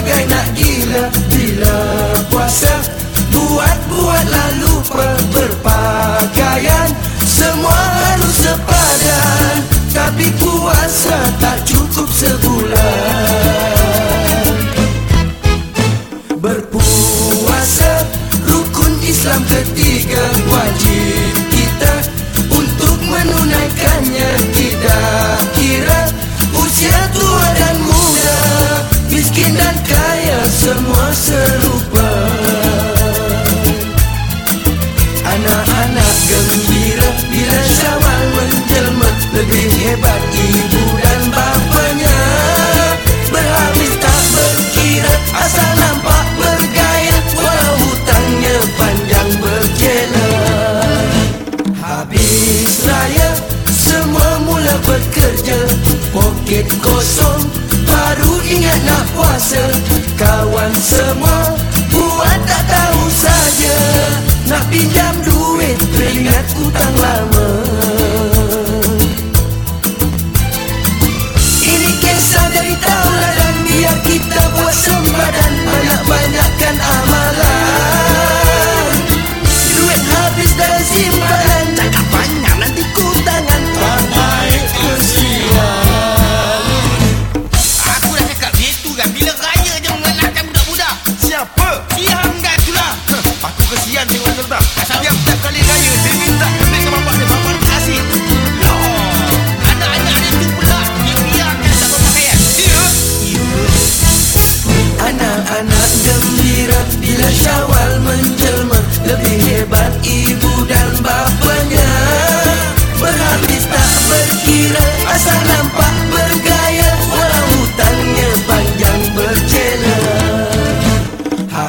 bagai nak gila. Bila puasa Buat-buat lalu. gosong Baru ingat nak puasa. Kawan semua Buat tak tahu saja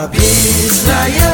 Habis layak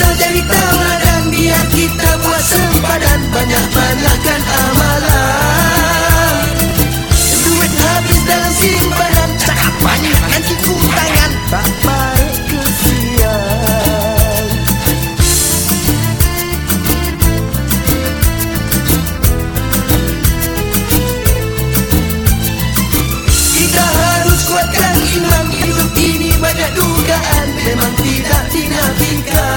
Kisah dari teladan biar kita buat sempadan banyak-banyakkan amalan. Duit habis dalam simpanan Cakap banyak nanti cikgu tangan. Tak baik kesian. Kita harus kuatkan iman Hidup ini banyak dugaan. Memang tidak dinafikan.